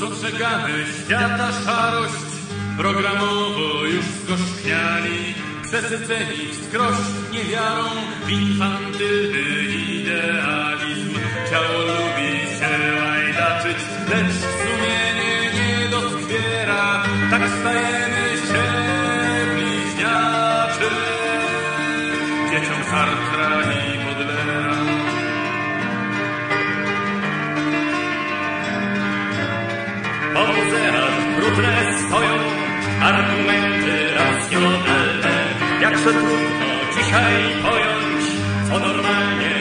Dostrzegamy świata szarość, programowo już zgorzkniali, przesyceni wskroś niewiarą w infantylny idealizm. Ciało lubi się łajdaczyć, lecz sumienie nie doskwiera, tak stajemy się bliźniaczy. Dzieciom Sartra Muzeach brudne stoją argumenty racjonalne. Jakże trudno dzisiaj pojąć, co normalnie,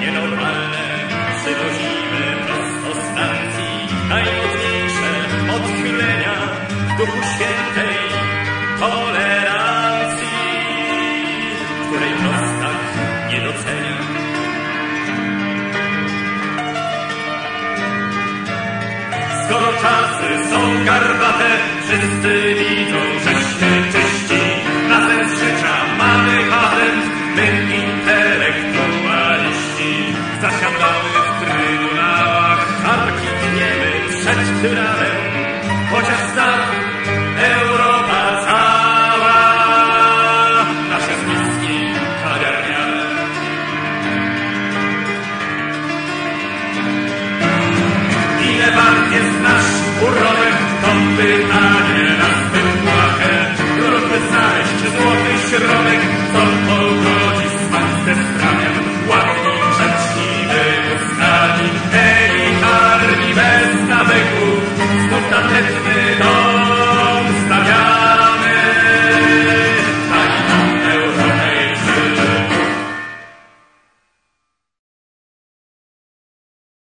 nienormalne. Przywozimy prosto z Francji najmocniejsze odchylenia w duchu świętej tolerancji, której prostak nie docenia. Skoro czasy są garbate, wszyscy widzą, żeśmy czyści. Razem z życia mamy patent, my intelektualiści. Zasiadamy w trybunałach, arki tniemy przed tyranem.